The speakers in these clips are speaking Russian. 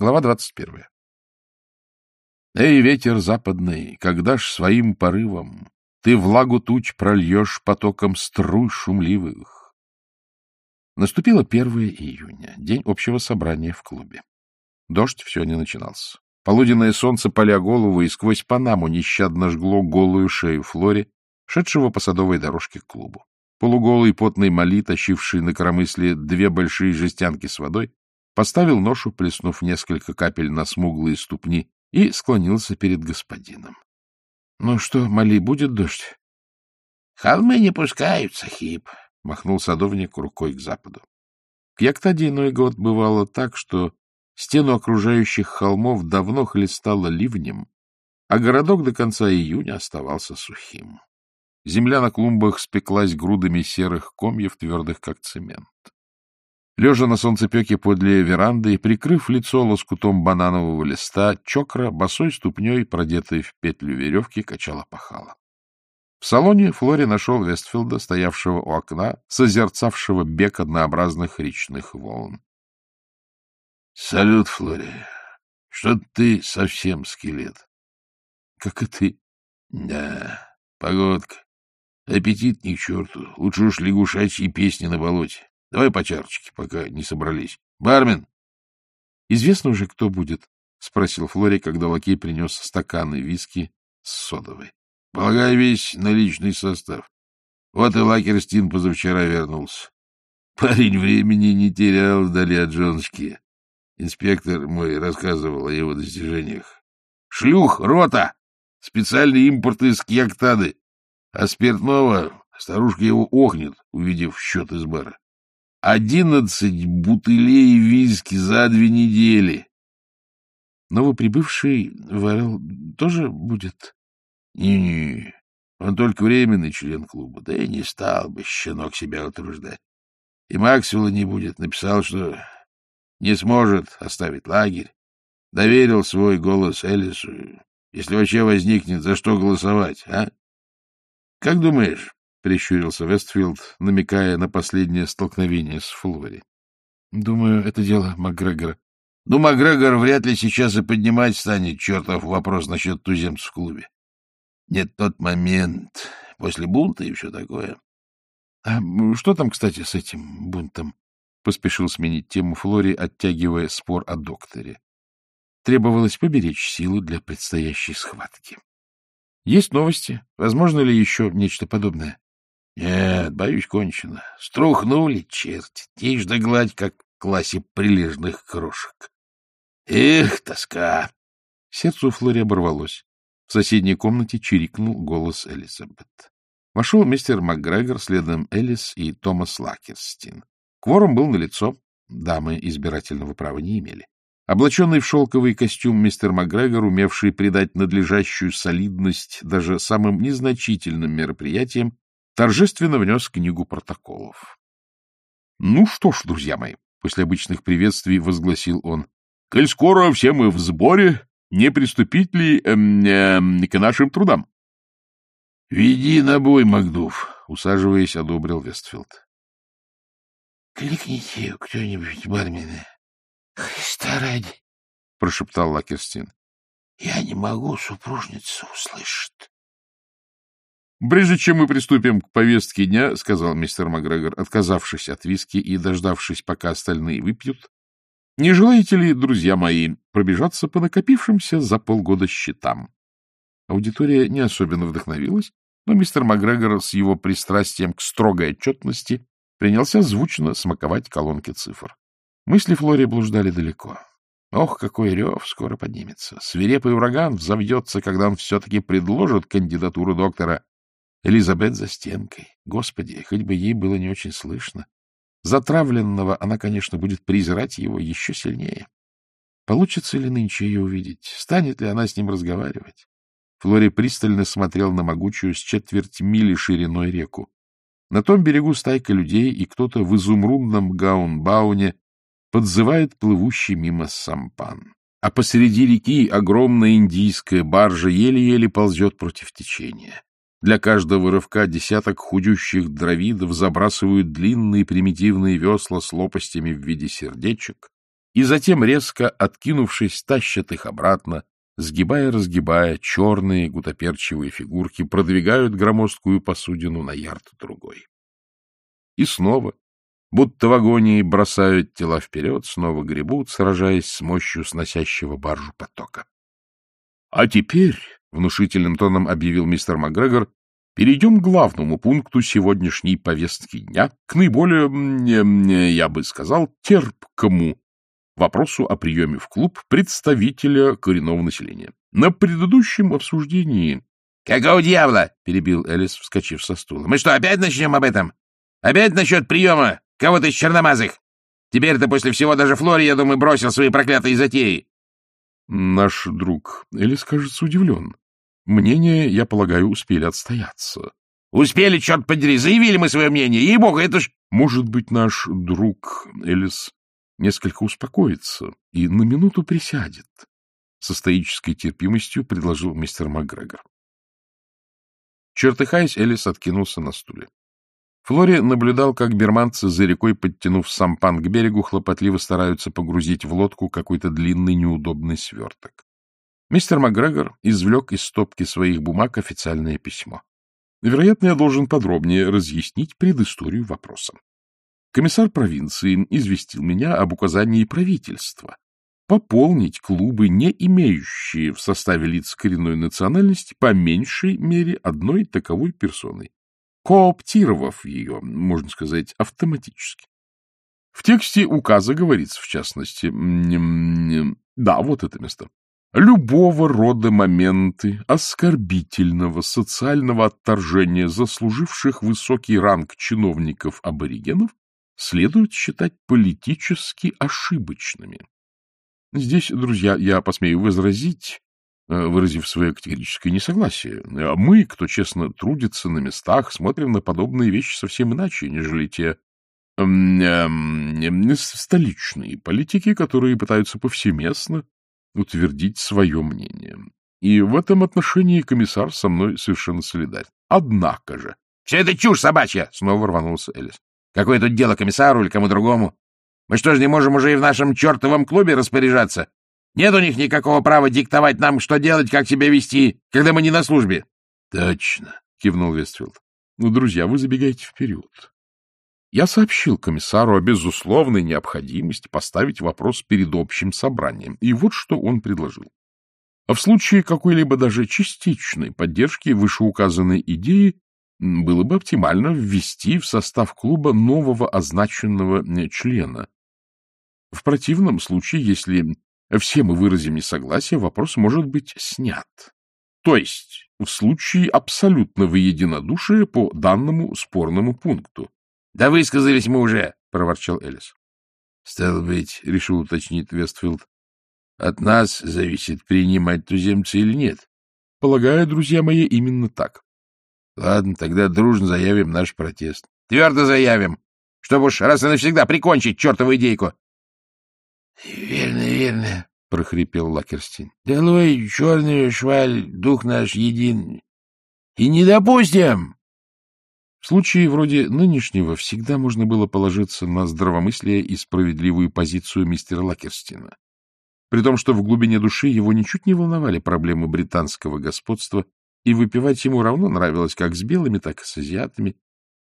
Глава двадцать первая. Эй, ветер западный, когда ж своим порывом ты влагу туч прольешь потоком струй шумливых? Наступило 1 июня, день общего собрания в клубе. Дождь все не начинался. Полуденное солнце, поля голову, и сквозь панаму нещадно жгло голую шею Флори, шедшего по садовой дорожке к клубу. Полуголый потный Мали, тащивший на коромысле две большие жестянки с водой, поставил ношу, плеснув несколько капель на смуглые ступни, и склонился перед господином. — Ну что, Мали, будет дождь? — Холмы не пускают, Сахиб, — махнул садовник рукой к западу. К Яктаде иной год бывало так, что стену окружающих холмов давно хлестало ливнем, а городок до конца июня оставался сухим. Земля на клумбах спеклась грудами серых комьев, твердых как цемент. Лежа на солнцепеке подле веранды и прикрыв лицо лоскутом бананового листа, чокра босой ступней, продетой в петлю веревки, качала пахала. В салоне Флори нашел Вестфилда, стоявшего у окна, созерцавшего бег однообразных речных волн. — Салют, Флори. Что ты совсем скелет? — Как и ты. — Да, погодка. Аппетит ни к черту. Лучше уж лягушачьи песни на болоте. Давай по чарочке, пока не собрались. Бармен! — Известно уже, кто будет? — спросил Флори, когда лакей принес стаканы виски с содовой. — Полагаю, весь наличный состав. Вот и Лакерстин позавчера вернулся. Парень времени не терял вдали от Джонски. Инспектор мой рассказывал о его достижениях. Шлюх, рота! Специальный импорт из Кьяктады. А спиртного старушка его охнет, увидев счет из бара. Одиннадцать бутылей виски за две недели. Новоприбывший Варел тоже будет? Не-не, он только временный член клуба, да и не стал бы щенок себя утруждать. И Максвелла не будет, написал, что не сможет оставить лагерь. Доверил свой голос Эллису. Если вообще возникнет, за что голосовать, а? Как думаешь, — прищурился Вестфилд, намекая на последнее столкновение с Фулвери. — Думаю, это дело Макгрегора. — Ну, Макгрегор вряд ли сейчас и поднимать станет чертов вопрос насчет туземцев в клубе. Нет, тот момент после бунта и все такое. — А что там, кстати, с этим бунтом? — поспешил сменить тему Флори, оттягивая спор о докторе. Требовалось поберечь силу для предстоящей схватки. — Есть новости? Возможно ли еще нечто подобное? Нет, боюсь, кончено. Струхнули, черти, тишь да гладь, как в классе прилежных крошек. Эх, тоска! Сердце у Флори оборвалось. В соседней комнате чирикнул голос Элизабет. Вошел мистер МакГрегор, следом Элис и Томас Лакерстин. Кворум был налицо, дамы избирательного права не имели. Облаченный в шелковый костюм мистер МакГрегор, умевший придать надлежащую солидность даже самым незначительным мероприятиям, торжественно внес книгу протоколов. — Ну что ж, друзья мои, — после обычных приветствий возгласил он, — коль скоро все мы в сборе, не приступить ли эм, э, к нашим трудам? — Веди на бой, Макдуф, — усаживаясь, одобрил Вестфилд. — Кликните кто-нибудь, бармена. — Христа ради, — прошептал Лакерстин. — Я не могу, супружница услышит. — Прежде чем мы приступим к повестке дня, — сказал мистер Макгрегор, отказавшись от виски и дождавшись, пока остальные выпьют, — не желаете ли, друзья мои, пробежаться по накопившимся за полгода счетам? Аудитория не особенно вдохновилась, но мистер Макгрегор с его пристрастием к строгой отчетности принялся звучно смаковать колонки цифр. Мысли Флори блуждали далеко. Ох, какой рев скоро поднимется! Свирепый ураган взовьется, когда он все-таки предложит кандидатуру доктора Элизабет за стенкой. Господи, хоть бы ей было не очень слышно. Затравленного она, конечно, будет презирать его еще сильнее. Получится ли нынче ее увидеть? Станет ли она с ним разговаривать? Флори пристально смотрел на могучую с четверть мили шириной реку. На том берегу стайка людей, и кто-то в изумрудном гаунбауне подзывает плывущий мимо сампан. А посреди реки огромная индийская баржа еле-еле ползет против течения. Для каждого рывка десяток худющих дровидов забрасывают длинные примитивные весла с лопастями в виде сердечек, и затем, резко откинувшись, тащат их обратно, сгибая-разгибая, черные гутоперчивые фигурки продвигают громоздкую посудину на ярд другой. И снова, будто в агонии бросают тела вперед, снова гребут, сражаясь с мощью сносящего баржу потока. — А теперь, — внушительным тоном объявил мистер Макгрегор, — перейдем к главному пункту сегодняшней повестки дня, к наиболее, я бы сказал, терпкому вопросу о приеме в клуб представителя коренного населения. На предыдущем обсуждении... — Какого дьявола? — перебил Элис, вскочив со стула. — Мы что, опять начнем об этом? Опять насчет приема кого-то из черномазых? Теперь-то после всего даже Флори, я думаю, бросил свои проклятые затеи. Наш друг Элис, кажется, удивлен. Мнение, я полагаю, успели отстояться. — Успели, черт подери, заявили мы свое мнение. Ей-богу, это ж... Может быть, наш друг Элис несколько успокоится и на минуту присядет. Со стоической терпимостью предложил мистер МакГрегор. Чертыхаясь, Элис откинулся на стуле. Флори наблюдал, как берманцы за рекой, подтянув сампан к берегу, хлопотливо стараются погрузить в лодку какой-то длинный неудобный сверток. Мистер МакГрегор извлек из стопки своих бумаг официальное письмо. Вероятно, я должен подробнее разъяснить предысторию вопроса. Комиссар провинции известил меня об указании правительства пополнить клубы, не имеющие в составе лиц коренной национальности, по меньшей мере одной таковой персоной кооптировав ее, можно сказать, автоматически. В тексте указа говорится, в частности, да, вот это место, любого рода моменты оскорбительного социального отторжения заслуживших высокий ранг чиновников-аборигенов следует считать политически ошибочными. Здесь, друзья, я посмею возразить, выразив свое категорическое несогласие. А мы, кто честно трудится на местах, смотрим на подобные вещи совсем иначе, нежели те эм, эм, столичные политики, которые пытаются повсеместно утвердить свое мнение. И в этом отношении комиссар со мной совершенно солидарен. Однако же... — Все это чушь собачья! — снова рванулся Элис. — Какое тут дело комиссару или кому другому? Мы что ж, не можем уже и в нашем чертовом клубе распоряжаться? Нет у них никакого права диктовать нам, что делать, как себя вести, когда мы не на службе. — Точно, — кивнул Вестфилд. — Ну, друзья, вы забегаете вперед. Я сообщил комиссару о безусловной необходимости поставить вопрос перед общим собранием, и вот что он предложил. А в случае какой-либо даже частичной поддержки вышеуказанной идеи было бы оптимально ввести в состав клуба нового означенного члена. В противном случае, если все мы выразим несогласие, вопрос может быть снят. То есть в случае абсолютного единодушия по данному спорному пункту. — Да высказались мы уже, — проворчал Эллис. — Стало быть, — решил уточнить Вестфилд, — от нас зависит, принимать туземца или нет. Полагаю, друзья мои, именно так. Ладно, тогда дружно заявим наш протест. — Твердо заявим, чтобы уж раз и навсегда прикончить чертову идейку. — Верно, верно, — прохрипел Лакерстин. — Долой, черный шваль, дух наш един. И не допустим! В случае вроде нынешнего всегда можно было положиться на здравомыслие и справедливую позицию мистера Лакерстина. При том, что в глубине души его ничуть не волновали проблемы британского господства, и выпивать ему равно нравилось как с белыми, так и с азиатами,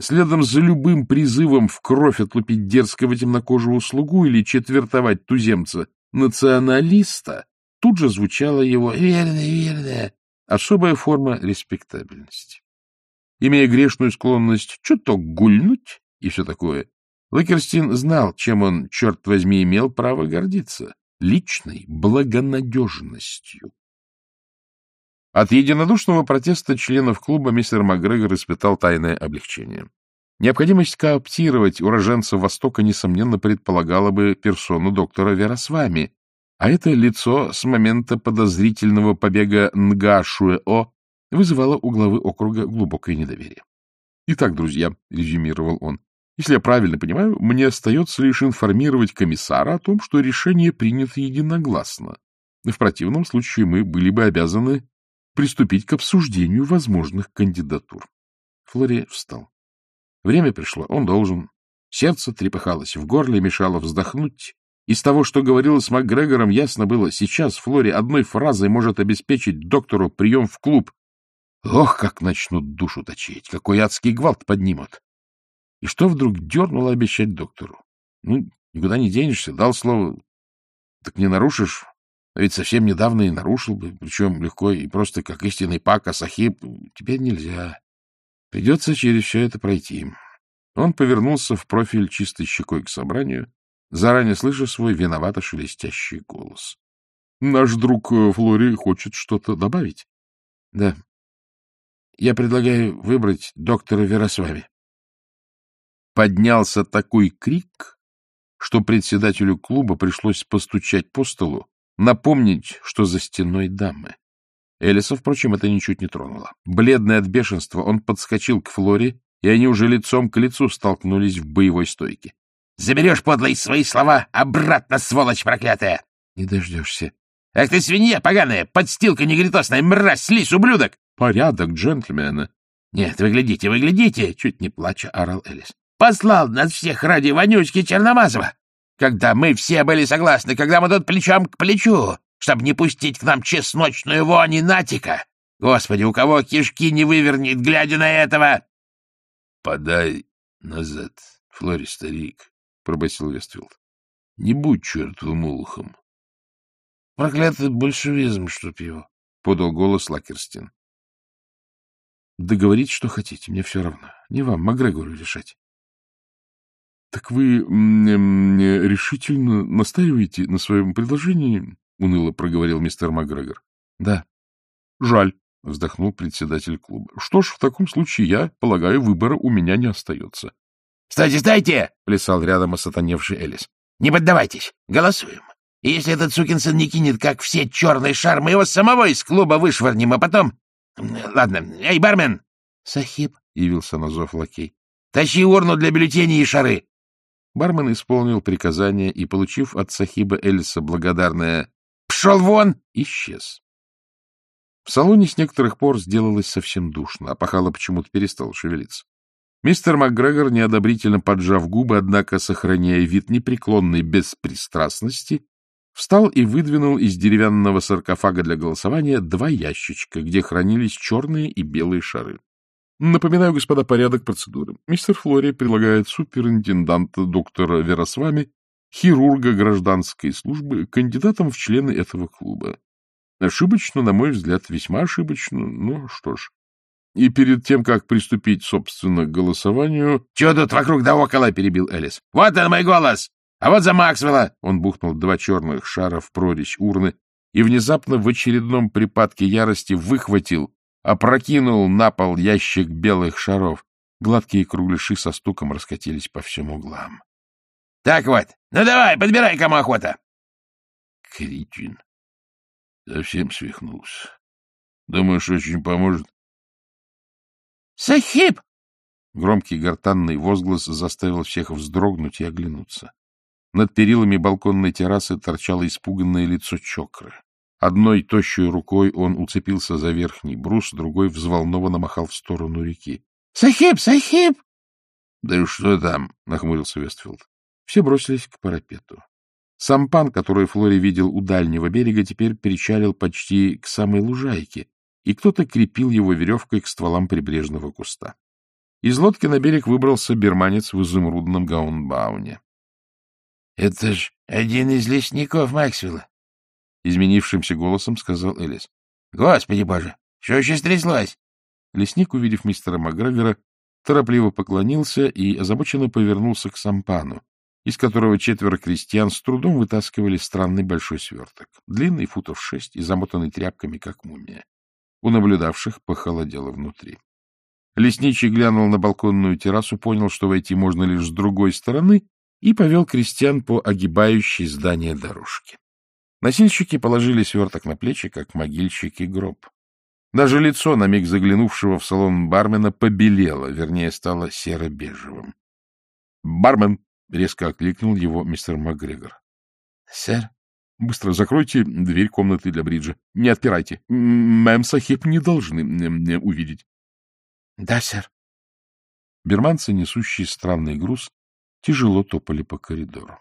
Следом за любым призывом в кровь отлупить дерзкого темнокожего слугу или четвертовать туземца националиста, тут же звучала его «верно, верно» особая форма респектабельности. Имея грешную склонность чуток гульнуть и все такое, Лакерстин знал, чем он, черт возьми, имел право гордиться — личной благонадежностью. От единодушного протеста членов клуба мистер МакГрегор испытал тайное облегчение. Необходимость кооптировать уроженцев Востока, несомненно, предполагала бы персону доктора Веросвами, а это лицо с момента подозрительного побега Нгашуэ-О вызывало у главы округа глубокое недоверие. «Итак, друзья», — резюмировал он, — «если я правильно понимаю, мне остается лишь информировать комиссара о том, что решение принято единогласно. В противном случае мы были бы обязаны приступить к обсуждению возможных кандидатур. Флори встал. Время пришло, он должен. Сердце трепыхалось в горле, мешало вздохнуть, Из того, что говорилось с МакГрегором, ясно было, сейчас Флори одной фразой может обеспечить доктору прием в клуб. Ох, как начнут душу точить, какой адский гвалт поднимут. И что вдруг дернуло обещать доктору? Ну, никуда не денешься, дал слово, так не нарушишь. А ведь совсем недавно и нарушил бы, причем легко и просто как истинный пак, а сахиб. Теперь нельзя. Придется через все это пройти. Он повернулся в профиль чистой щекой к собранию, заранее слыша свой виновато шелестящий голос. — Наш друг э, Флори хочет что-то добавить? — Да. Я предлагаю выбрать доктора Веросвами. Поднялся такой крик, что председателю клуба пришлось постучать по столу, напомнить, что за стеной дамы. Элиса, впрочем, это ничуть не тронуло. Бледный от бешенства, он подскочил к Флоре, и они уже лицом к лицу столкнулись в боевой стойке. Заберешь, подлый, свои слова обратно, сволочь проклятая! Не дождешься. Ах ты свинья поганая, подстилка негритосная, мразь, слизь, ублюдок! Порядок, джентльмены. Нет, вы глядите, вы глядите, чуть не плача орал Эллис. Послал нас всех ради вонючки черномазого. Когда мы все были согласны, когда мы тут плечом к плечу, чтобы не пустить к нам чесночную вонь и на-ти-ка. Господи, у кого кишки не вывернет, глядя на этого? — Подай назад, Флори, старик, пробасил Вестфилд. — Не будь чертовым олухом. — Проклятый большевизм, чтоб его, — подал голос Лакерстин. — Договорить, что хотите, мне все равно. Не вам, Макгрегору решать. — Так вы решительно настаиваете на своем предложении? — уныло проговорил мистер Макгрегор. — Да. — Жаль, — вздохнул председатель клуба. — Что ж, в таком случае, я полагаю, выбора у меня не остается. — Стойте, стойте! — плясал рядом осатаневший Элис. — Не поддавайтесь. Голосуем. И если этот сукин сын не кинет, как все черные шар, мы его самого из клуба вышвырнем, а потом... Ладно. Эй, бармен! — Сахиб, — явился на зов лакей. — Тащи урну для бюллетеней и шары. Бармен исполнил приказание и, получив от Сахиба Элиса благодарное «Пшел вон!» исчез. В салоне с некоторых пор сделалось совсем душно, а Пахало почему-то перестал шевелиться. Мистер МакГрегор, неодобрительно поджав губы, однако сохраняя вид непреклонной беспристрастности, встал и выдвинул из деревянного саркофага для голосования два ящичка, где хранились черные и белые шары. Напоминаю, господа, порядок процедуры. Мистер Флори предлагает суперинтенданта доктора Веросвами, хирурга гражданской службы, кандидатом в члены этого клуба. Ошибочно, на мой взгляд, весьма ошибочно, ну что ж. И перед тем, как приступить, собственно, к голосованию... — Чего тут вокруг да около? — перебил Элис. — Вот он, мой голос! А вот за Максвелла! Он бухнул два черных шара в прорезь урны и внезапно в очередном припадке ярости выхватил, опрокинул на пол ящик белых шаров. Гладкие кругляши со стуком раскатились по всем углам. — Так вот, ну давай, подбирай, кому охота. Кретин. Совсем свихнулся. Думаешь, очень поможет? «Сахиб!» Громкий гортанный возглас заставил всех вздрогнуть и оглянуться. Над перилами балконной террасы торчало испуганное лицо Чокры. Одной тощей рукой он уцепился за верхний брус, другой взволнованно махал в сторону реки. — Сахиб! Сахиб! — Да и что там? — нахмурился Вестфилд. Все бросились к парапету. Сампан, который Флори видел у дальнего берега, теперь причалил почти к самой лужайке, и кто-то крепил его веревкой к стволам прибрежного куста. Из лодки на берег выбрался берманец в изумрудном гаунгбауне. — Это ж один из лесников Максвелла, — изменившимся голосом сказал Элис. — Господи боже, что еще стряслось? Лесник, увидев мистера Макгрегора, торопливо поклонился и озабоченно повернулся к сампану, из которого четверо крестьян с трудом вытаскивали странный большой сверток, длинный футов шесть и замотанный тряпками, как мумия. У наблюдавших похолодело внутри. Лесничий глянул на балконную террасу, понял, что войти можно лишь с другой стороны, и повел крестьян по огибающей здание дорожке. Носильщики положили сверток на плечи, как могильщики гроб. Даже лицо, на миг заглянувшего в салон бармена, побелело, вернее, стало серо-бежевым. «Бармен!» — резко окликнул его мистер МакГрегор. «Сэр?» Быстро закройте дверь комнаты для бриджа. Не отпирайте. Мэм Сахиб не должны мне увидеть. — Да, сэр. Берманцы, несущие странный груз, тяжело топали по коридору.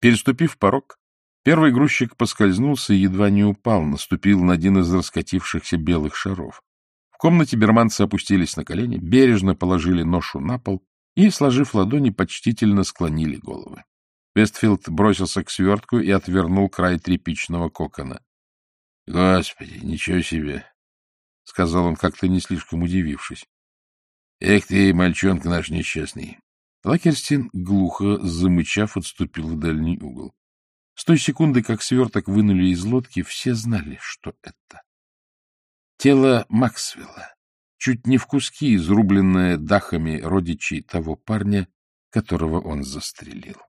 Переступив порог, первый грузчик поскользнулся и едва не упал, наступил на один из раскатившихся белых шаров. В комнате берманцы опустились на колени, бережно положили ношу на пол и, сложив ладони, почтительно склонили головы. Вестфилд бросился к свертку и отвернул край тряпичного кокона. — Господи, ничего себе! — сказал он, как-то не слишком удивившись. — Эх ты, мальчонка наш несчастный! Лакерстин, глухо замычав, отступил в дальний угол. С той секунды, как сверток вынули из лодки, все знали, что это. Тело Максвелла, чуть не в куски, изрубленное дахами родичей того парня, которого он застрелил.